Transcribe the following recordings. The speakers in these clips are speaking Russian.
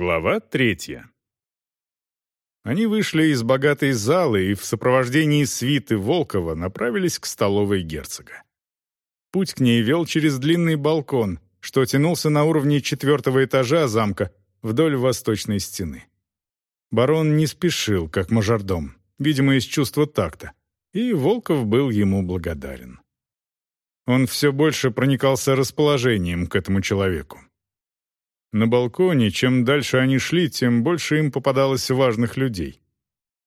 Глава третья. Они вышли из богатой залы и в сопровождении свиты Волкова направились к столовой герцога. Путь к ней вел через длинный балкон, что тянулся на уровне четвертого этажа замка вдоль восточной стены. Барон не спешил, как мажордом, видимо, из чувства такта, и Волков был ему благодарен. Он все больше проникался расположением к этому человеку. На балконе, чем дальше они шли, тем больше им попадалось важных людей.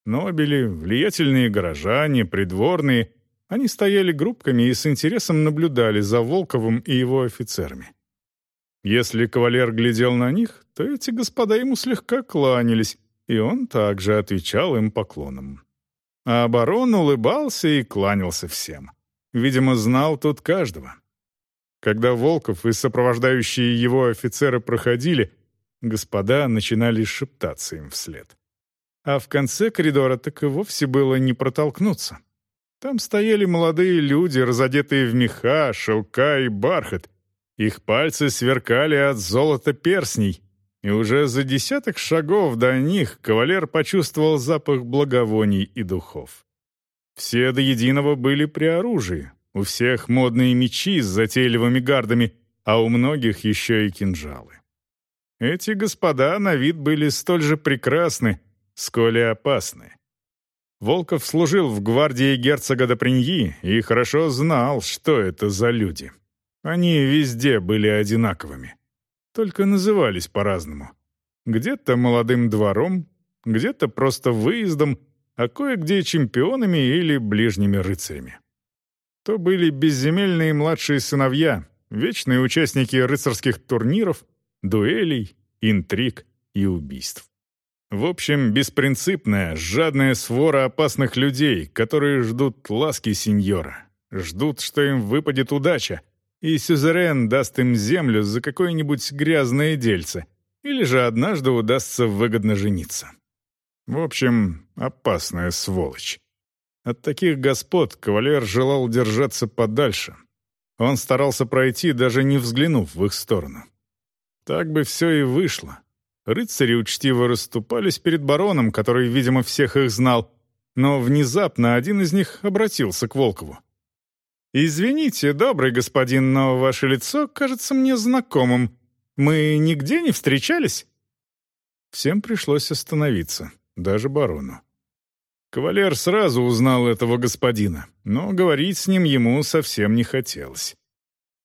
Нобели, влиятельные горожане, придворные — они стояли группками и с интересом наблюдали за Волковым и его офицерами. Если кавалер глядел на них, то эти господа ему слегка кланялись, и он также отвечал им поклоном. А барон улыбался и кланялся всем. Видимо, знал тут каждого. Когда Волков и сопровождающие его офицеры проходили, господа начинали шептаться им вслед. А в конце коридора так и вовсе было не протолкнуться. Там стояли молодые люди, разодетые в меха, шелка и бархат. Их пальцы сверкали от золота перстней, и уже за десяток шагов до них кавалер почувствовал запах благовоний и духов. Все до единого были при оружии, у всех модные мечи с затейливыми гардами, а у многих еще и кинжалы. Эти господа на вид были столь же прекрасны, сколь и опасны. Волков служил в гвардии герцога Доприньи и хорошо знал, что это за люди. Они везде были одинаковыми, только назывались по-разному. Где-то молодым двором, где-то просто выездом, а кое-где чемпионами или ближними рыцарями то были безземельные младшие сыновья, вечные участники рыцарских турниров, дуэлей, интриг и убийств. В общем, беспринципная, жадная свора опасных людей, которые ждут ласки сеньора, ждут, что им выпадет удача, и сюзерен даст им землю за какое-нибудь грязное дельце, или же однажды удастся выгодно жениться. В общем, опасная сволочь. От таких господ кавалер желал держаться подальше. Он старался пройти, даже не взглянув в их сторону. Так бы все и вышло. Рыцари учтиво расступались перед бароном, который, видимо, всех их знал, но внезапно один из них обратился к Волкову. «Извините, добрый господин, но ваше лицо кажется мне знакомым. Мы нигде не встречались?» Всем пришлось остановиться, даже барону. Кавалер сразу узнал этого господина, но говорить с ним ему совсем не хотелось.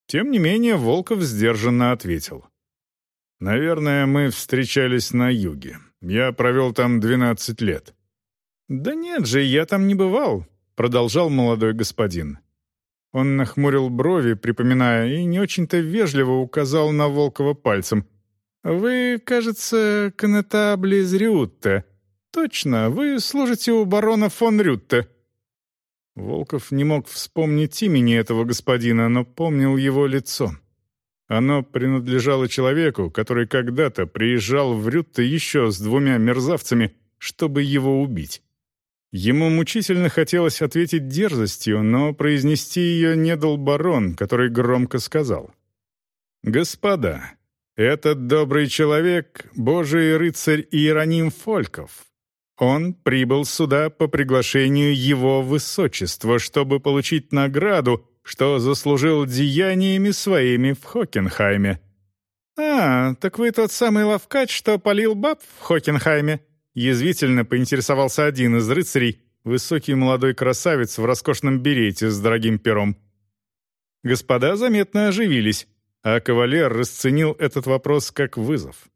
Тем не менее, Волков сдержанно ответил. «Наверное, мы встречались на юге. Я провел там 12 лет». «Да нет же, я там не бывал», — продолжал молодой господин. Он нахмурил брови, припоминая, и не очень-то вежливо указал на Волкова пальцем. «Вы, кажется, конетабли из Риутта. «Точно, вы служите у барона фон Рютте». Волков не мог вспомнить имени этого господина, но помнил его лицо. Оно принадлежало человеку, который когда-то приезжал в Рютте еще с двумя мерзавцами, чтобы его убить. Ему мучительно хотелось ответить дерзостью, но произнести ее не дал барон, который громко сказал. «Господа, этот добрый человек — божий рыцарь Иероним Фольков, он прибыл сюда по приглашению его высочества, чтобы получить награду, что заслужил деяниями своими в Хокенхайме. «А, так вы тот самый ловкач, что полил баб в Хокенхайме?» Язвительно поинтересовался один из рыцарей, высокий молодой красавец в роскошном берете с дорогим пером. Господа заметно оживились, а кавалер расценил этот вопрос как вызов.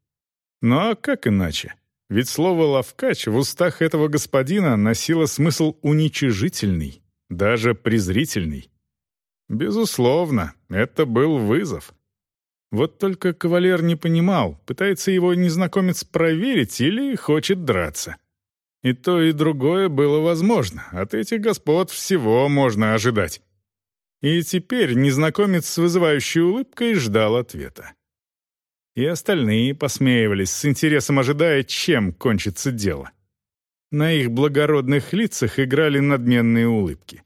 Ну а как иначе? Ведь слово «ловкач» в устах этого господина носило смысл уничижительный, даже презрительный. Безусловно, это был вызов. Вот только кавалер не понимал, пытается его незнакомец проверить или хочет драться. И то, и другое было возможно. От этих господ всего можно ожидать. И теперь незнакомец с вызывающей улыбкой ждал ответа и остальные посмеивались, с интересом ожидая, чем кончится дело. На их благородных лицах играли надменные улыбки.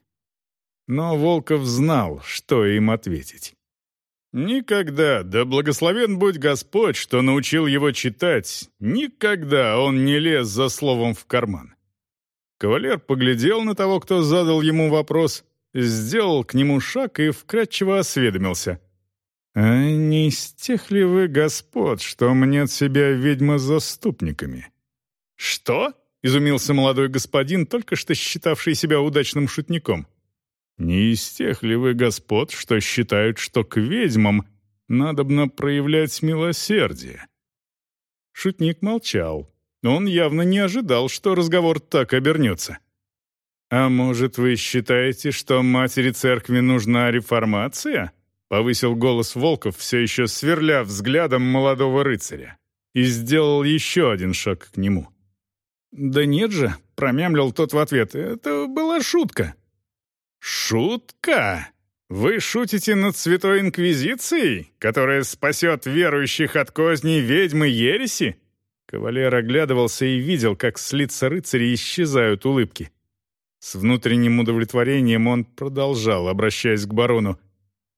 Но Волков знал, что им ответить. Никогда, да благословен будь Господь, что научил его читать, никогда он не лез за словом в карман. Кавалер поглядел на того, кто задал ему вопрос, сделал к нему шаг и вкратчиво осведомился. «А не из тех ли вы господ, что мнет себя ведьма-заступниками?» «Что?» — изумился молодой господин, только что считавший себя удачным шутником. «Не из тех ли вы господ, что считают, что к ведьмам надобно проявлять милосердие?» Шутник молчал. Он явно не ожидал, что разговор так обернется. «А может, вы считаете, что матери церкви нужна реформация?» — повысил голос Волков, все еще сверля взглядом молодого рыцаря, и сделал еще один шаг к нему. «Да нет же», — промямлил тот в ответ, — «это была шутка». «Шутка? Вы шутите над Святой Инквизицией, которая спасет верующих от козней ведьмы ереси?» Кавалер оглядывался и видел, как с лица рыцарей исчезают улыбки. С внутренним удовлетворением он продолжал, обращаясь к барону.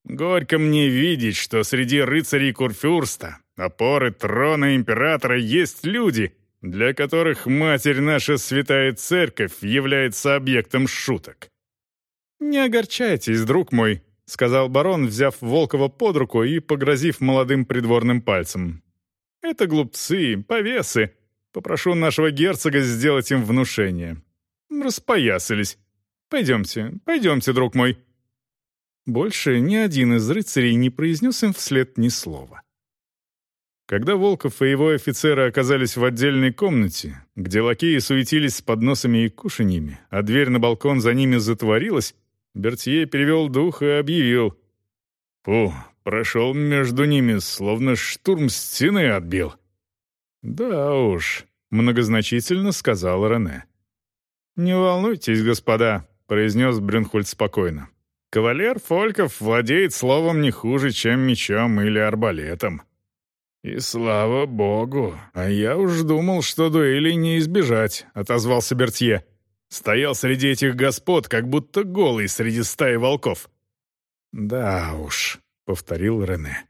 «Горько мне видеть, что среди рыцарей Курфюрста, опоры трона императора, есть люди, для которых Матерь наша Святая Церковь является объектом шуток». «Не огорчайтесь, друг мой», — сказал барон, взяв Волкова под руку и погрозив молодым придворным пальцем. «Это глупцы, повесы. Попрошу нашего герцога сделать им внушение распоясались. Пойдемте, пойдемте, друг мой». Больше ни один из рыцарей не произнес им вслед ни слова. Когда Волков и его офицеры оказались в отдельной комнате, где лакеи суетились с подносами и кушаньями, а дверь на балкон за ними затворилась, Бертье перевел дух и объявил. «Фу, прошел между ними, словно штурм стены отбил». «Да уж», — многозначительно сказал Рене. «Не волнуйтесь, господа», — произнес Брюнхольд спокойно. «Кавалер Фольков владеет словом не хуже, чем мечом или арбалетом». «И слава богу! А я уж думал, что дуэли не избежать», — отозвался Бертье. «Стоял среди этих господ, как будто голый среди стаи волков». «Да уж», — повторил Рене.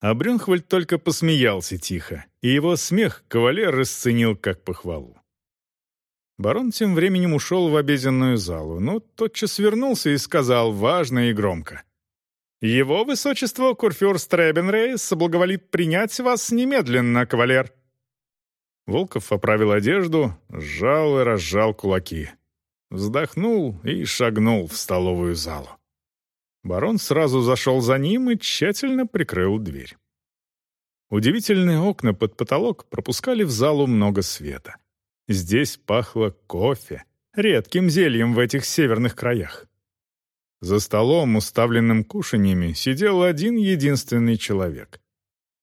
А Брюнхвальд только посмеялся тихо, и его смех кавалер расценил как похвалу. Барон тем временем ушел в обеденную залу, но тотчас вернулся и сказал важно и громко. «Его высочество Курфюрст Ребенрей соблаговолит принять вас немедленно, кавалер». Волков оправил одежду, сжал и разжал кулаки. Вздохнул и шагнул в столовую залу. Барон сразу зашел за ним и тщательно прикрыл дверь. Удивительные окна под потолок пропускали в залу много света. Здесь пахло кофе, редким зельем в этих северных краях. За столом, уставленным кушаньями, сидел один единственный человек.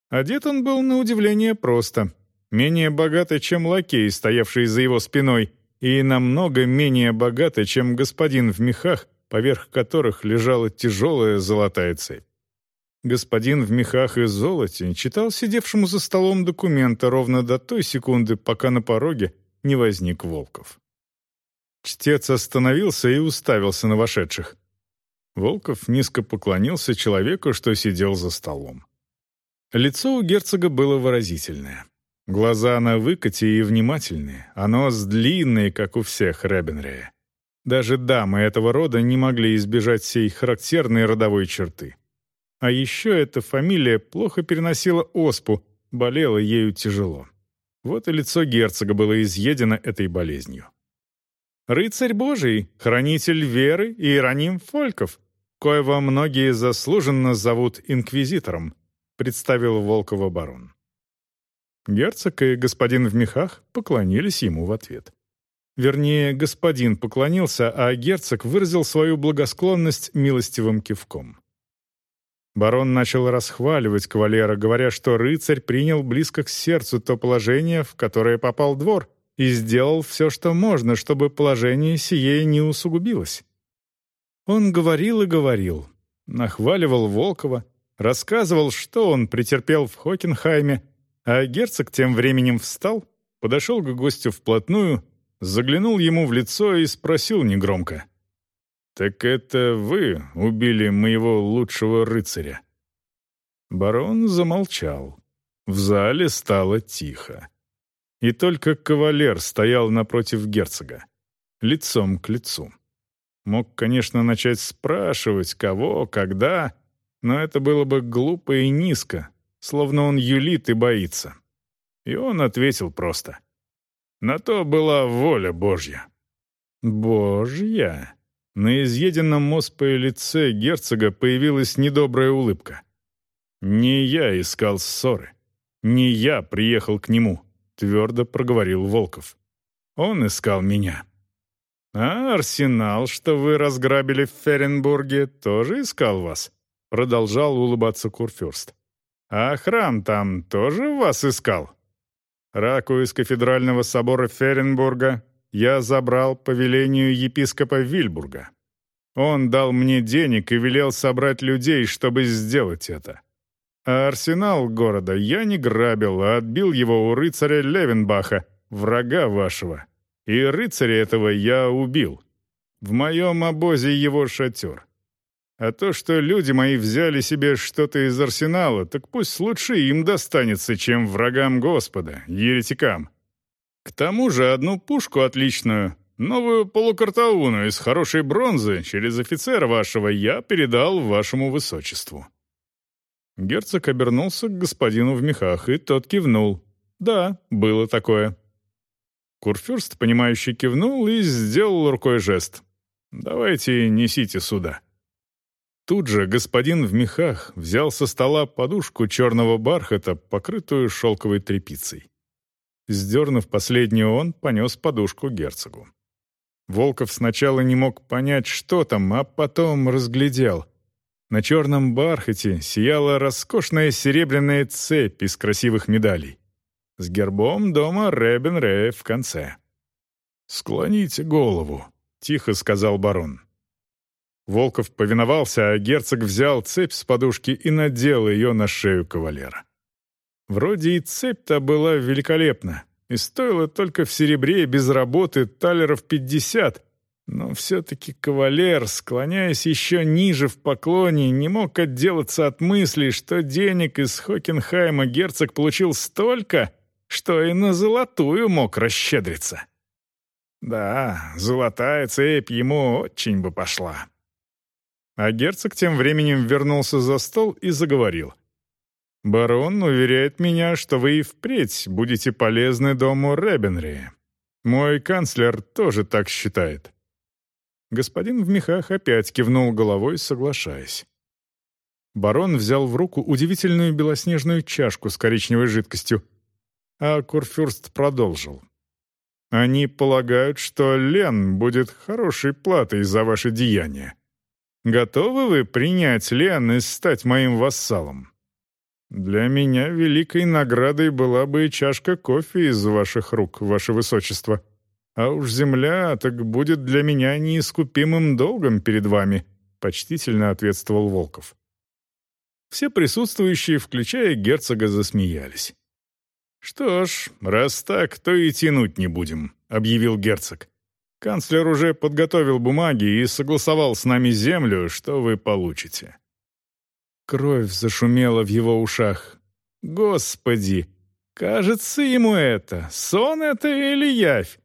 Одет он был на удивление просто, менее богато, чем лакей, стоявший за его спиной, и намного менее богато, чем господин в мехах, поверх которых лежала тяжелая золотая цепь. Господин в мехах и золоте читал сидевшему за столом документы ровно до той секунды, пока на пороге не возник Волков. Чтец остановился и уставился на вошедших. Волков низко поклонился человеку, что сидел за столом. Лицо у герцога было выразительное. Глаза на выкате и внимательные, а нос длинный, как у всех Ребенрея. Даже дамы этого рода не могли избежать сей характерной родовой черты. А еще эта фамилия плохо переносила оспу, болела ею тяжело. Вот и лицо герцога было изъедено этой болезнью. «Рыцарь Божий, хранитель веры и Иероним Фольков, коего многие заслуженно зовут инквизитором», представил Волкова барон. Герцог и господин в мехах поклонились ему в ответ. Вернее, господин поклонился, а герцог выразил свою благосклонность милостивым кивком. Барон начал расхваливать кавалера, говоря, что рыцарь принял близко к сердцу то положение, в которое попал двор, и сделал все, что можно, чтобы положение сие не усугубилось. Он говорил и говорил, нахваливал Волкова, рассказывал, что он претерпел в Хокенхайме, а герцог тем временем встал, подошел к гостю вплотную, заглянул ему в лицо и спросил негромко — «Так это вы убили моего лучшего рыцаря?» Барон замолчал. В зале стало тихо. И только кавалер стоял напротив герцога, лицом к лицу. Мог, конечно, начать спрашивать, кого, когда, но это было бы глупо и низко, словно он юлит и боится. И он ответил просто. На то была воля Божья. Божья? На изъеденном моспое лице герцога появилась недобрая улыбка. «Не я искал ссоры. Не я приехал к нему», — твердо проговорил Волков. «Он искал меня». «А арсенал, что вы разграбили в Ференбурге, тоже искал вас?» — продолжал улыбаться Курфюрст. «А храм там тоже вас искал?» Раку из кафедрального собора Ференбурга я забрал по велению епископа Вильбурга. Он дал мне денег и велел собрать людей, чтобы сделать это. А арсенал города я не грабил, а отбил его у рыцаря Левенбаха, врага вашего. И рыцаря этого я убил. В моем обозе его шатер. А то, что люди мои взяли себе что-то из арсенала, так пусть лучше им достанется, чем врагам Господа, еретикам. К тому же одну пушку отличную, новую полукартауну из хорошей бронзы через офицера вашего я передал вашему высочеству». Герцог обернулся к господину в мехах, и тот кивнул. «Да, было такое». Курфюрст, понимающий, кивнул и сделал рукой жест. «Давайте несите сюда». Тут же господин в мехах взял со стола подушку черного бархата, покрытую шелковой тряпицей. Сдернув последнюю, он понес подушку герцогу. Волков сначала не мог понять, что там, а потом разглядел. На черном бархате сияла роскошная серебряная цепь из красивых медалей. С гербом дома Ребен в конце. «Склоните голову», — тихо сказал барон. Волков повиновался, а герцог взял цепь с подушки и надел ее на шею кавалера. Вроде и цепь-то была великолепна, и стоила только в серебре без работы талеров пятьдесят, но все-таки кавалер, склоняясь еще ниже в поклоне, не мог отделаться от мысли, что денег из Хокенхайма герцог получил столько, что и на золотую мог расщедриться. Да, золотая цепь ему очень бы пошла. А герцог тем временем вернулся за стол и заговорил — Барон уверяет меня, что вы и впредь будете полезны дому Ребенри. Мой канцлер тоже так считает». Господин в мехах опять кивнул головой, соглашаясь. Барон взял в руку удивительную белоснежную чашку с коричневой жидкостью, а Курфюрст продолжил. «Они полагают, что Лен будет хорошей платой за ваше деяние. Готовы вы принять Лен и стать моим вассалом?» Для меня великой наградой была бы чашка кофе из ваших рук, ваше высочество. А уж земля так будет для меня неискупимым долгом перед вами», — почтительно ответствовал Волков. Все присутствующие, включая герцога, засмеялись. «Что ж, раз так, то и тянуть не будем», — объявил герцог. «Канцлер уже подготовил бумаги и согласовал с нами землю, что вы получите. Кровь зашумела в его ушах. «Господи! Кажется ему это! Сон это или явь?»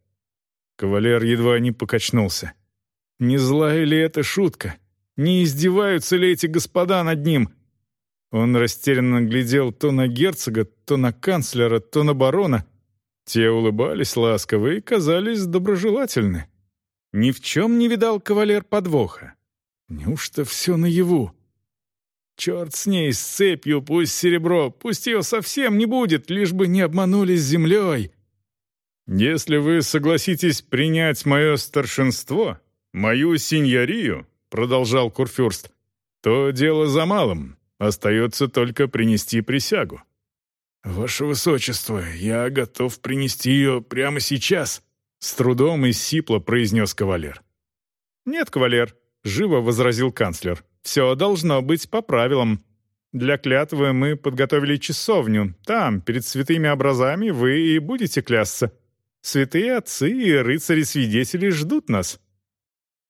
Кавалер едва не покачнулся. «Не злая ли это шутка? Не издеваются ли эти господа над ним?» Он растерянно глядел то на герцога, то на канцлера, то на барона. Те улыбались ласково и казались доброжелательны. Ни в чем не видал кавалер подвоха. Неужто все наяву? Черт с ней, с цепью, пусть серебро, пусть ее совсем не будет, лишь бы не обманули с землей. Если вы согласитесь принять мое старшинство, мою синьорию, продолжал Курфюрст, то дело за малым, остается только принести присягу. «Ваше Высочество, я готов принести ее прямо сейчас», — с трудом и сипло произнес кавалер. «Нет, кавалер», — живо возразил канцлер. Все должно быть по правилам. Для клятвы мы подготовили часовню. Там, перед святыми образами, вы и будете клясться. Святые отцы и рыцари-свидетели ждут нас».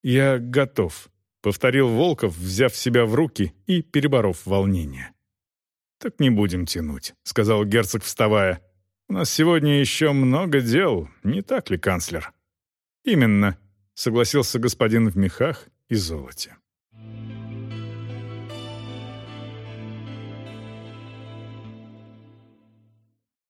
«Я готов», — повторил Волков, взяв себя в руки и переборов волнение. «Так не будем тянуть», — сказал герцог, вставая. «У нас сегодня еще много дел, не так ли, канцлер?» «Именно», — согласился господин в мехах и золоте.